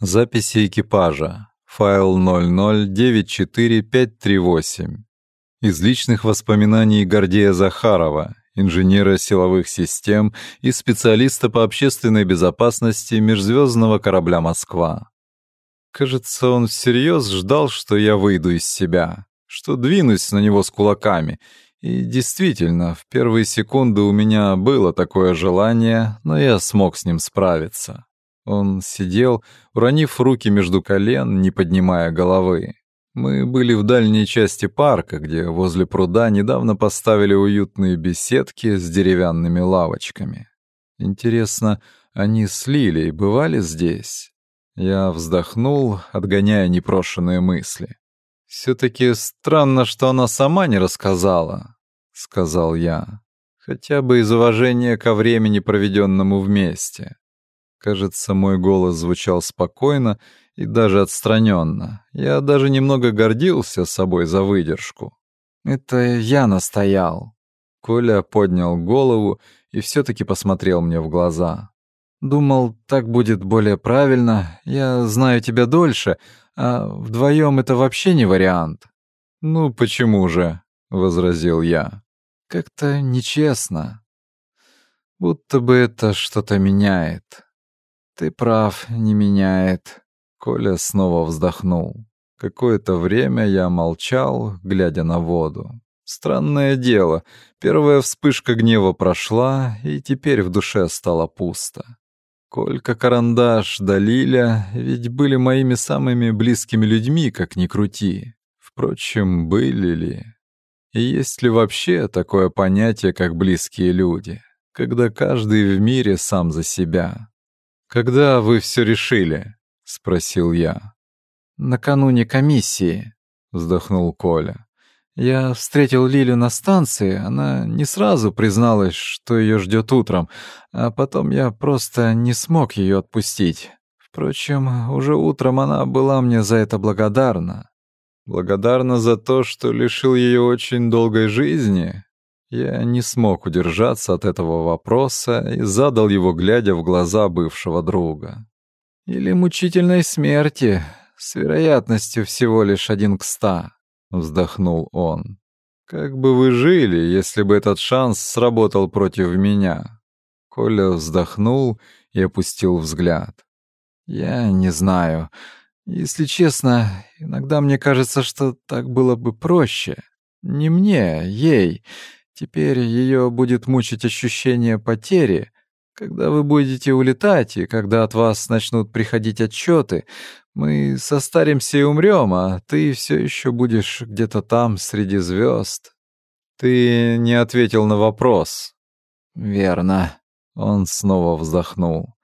Записи экипажа. Файл 0094538. Из личных воспоминаний Гордея Захарова, инженера силовых систем и специалиста по общественной безопасности межзвездного корабля «Москва». Кажется, он всерьез ждал, что я выйду из себя, что двинусь на него с кулаками. И действительно, в первые секунды у меня было такое желание, но я смог с ним справиться. Он сидел, уронив руки между колен, не поднимая головы. Мы были в дальней части парка, где возле пруда недавно поставили уютные беседки с деревянными лавочками. Интересно, они с Лилей бывали здесь? Я вздохнул, отгоняя непрошенные мысли. «Все-таки странно, что она сама не рассказала», — сказал я. «Хотя бы из уважения ко времени, проведенному вместе». Кажется, мой голос звучал спокойно и даже отстраненно. Я даже немного гордился собой за выдержку. «Это я настоял». Коля поднял голову и все-таки посмотрел мне в глаза. Думал, так будет более правильно. Я знаю тебя дольше, а вдвоем это вообще не вариант. Ну почему же? возразил я. Как-то нечестно. Будто бы это что-то меняет. Ты прав, не меняет. Коля снова вздохнул. Какое-то время я молчал, глядя на воду. Странное дело, первая вспышка гнева прошла, и теперь в душе стало пусто. Колька Карандаш да Лиля ведь были моими самыми близкими людьми, как ни крути. Впрочем, были ли? И есть ли вообще такое понятие, как близкие люди, когда каждый в мире сам за себя? «Когда вы все решили?» — спросил я. «Накануне комиссии», — вздохнул Коля. Я встретил Лилю на станции, она не сразу призналась, что ее ждет утром, а потом я просто не смог ее отпустить. Впрочем, уже утром она была мне за это благодарна. Благодарна за то, что лишил ее очень долгой жизни. Я не смог удержаться от этого вопроса и задал его, глядя в глаза бывшего друга. Или мучительной смерти, с вероятностью всего лишь один к ста. — вздохнул он. «Как бы вы жили, если бы этот шанс сработал против меня?» Коля вздохнул и опустил взгляд. «Я не знаю. Если честно, иногда мне кажется, что так было бы проще. Не мне, ей. Теперь ее будет мучить ощущение потери, когда вы будете улетать и когда от вас начнут приходить отчеты, мы состаримся и умрем, а ты все еще будешь где-то там среди звезд. Ты не ответил на вопрос. Верно. Он снова вздохнул.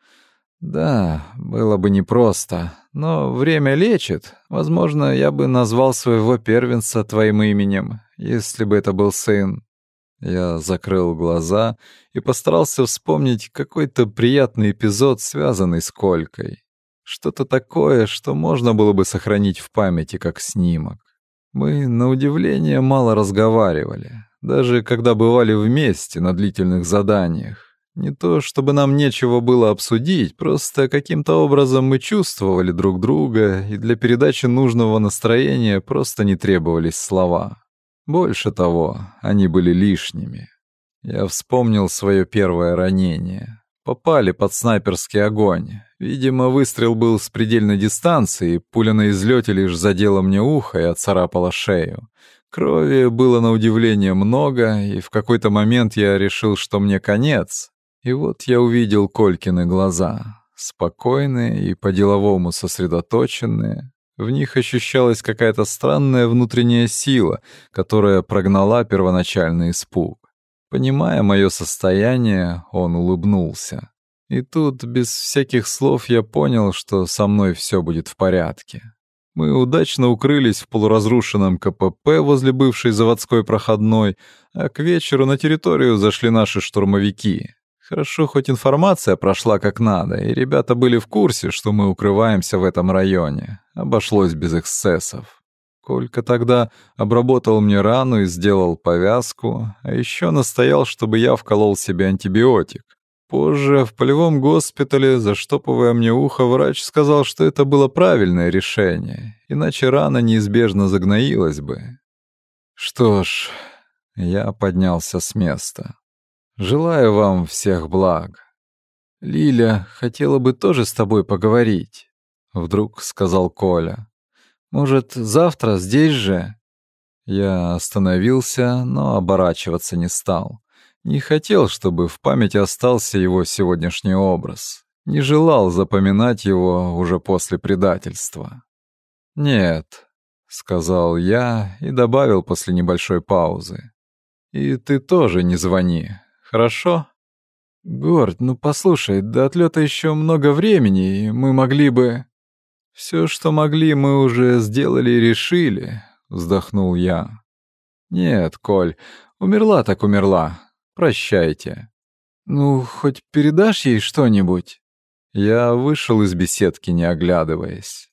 Да, было бы непросто, но время лечит. Возможно, я бы назвал своего первенца твоим именем, если бы это был сын. Я закрыл глаза и постарался вспомнить какой-то приятный эпизод, связанный с Колькой. Что-то такое, что можно было бы сохранить в памяти как снимок. Мы, на удивление, мало разговаривали, даже когда бывали вместе на длительных заданиях. Не то, чтобы нам нечего было обсудить, просто каким-то образом мы чувствовали друг друга, и для передачи нужного настроения просто не требовались слова. Больше того, они были лишними. Я вспомнил свое первое ранение. Попали под снайперский огонь. Видимо, выстрел был с предельной дистанции, пуля на излете лишь задела мне ухо и отцарапала шею. Крови было на удивление много, и в какой-то момент я решил, что мне конец. И вот я увидел Колькины глаза, спокойные и по-деловому сосредоточенные, в них ощущалась какая-то странная внутренняя сила, которая прогнала первоначальный испуг. Понимая мое состояние, он улыбнулся. И тут, без всяких слов, я понял, что со мной все будет в порядке. Мы удачно укрылись в полуразрушенном КПП возле бывшей заводской проходной, а к вечеру на территорию зашли наши штурмовики. Хорошо, хоть информация прошла как надо, и ребята были в курсе, что мы укрываемся в этом районе. Обошлось без эксцессов. Колька тогда обработал мне рану и сделал повязку, а еще настоял, чтобы я вколол себе антибиотик. Позже в полевом госпитале, заштопывая мне ухо, врач сказал, что это было правильное решение, иначе рана неизбежно загноилась бы. Что ж, я поднялся с места. Желаю вам всех благ. Лиля хотела бы тоже с тобой поговорить, вдруг сказал Коля. Может, завтра здесь же? Я остановился, но оборачиваться не стал. Не хотел, чтобы в памяти остался его сегодняшний образ. Не желал запоминать его уже после предательства. «Нет», — сказал я и добавил после небольшой паузы. «И ты тоже не звони, хорошо?» «Горд, ну послушай, до отлета еще много времени, и мы могли бы...» «Все, что могли, мы уже сделали и решили», — вздохнул я. «Нет, Коль, умерла так умерла. Прощайте. Ну, хоть передашь ей что-нибудь? Я вышел из беседки, не оглядываясь.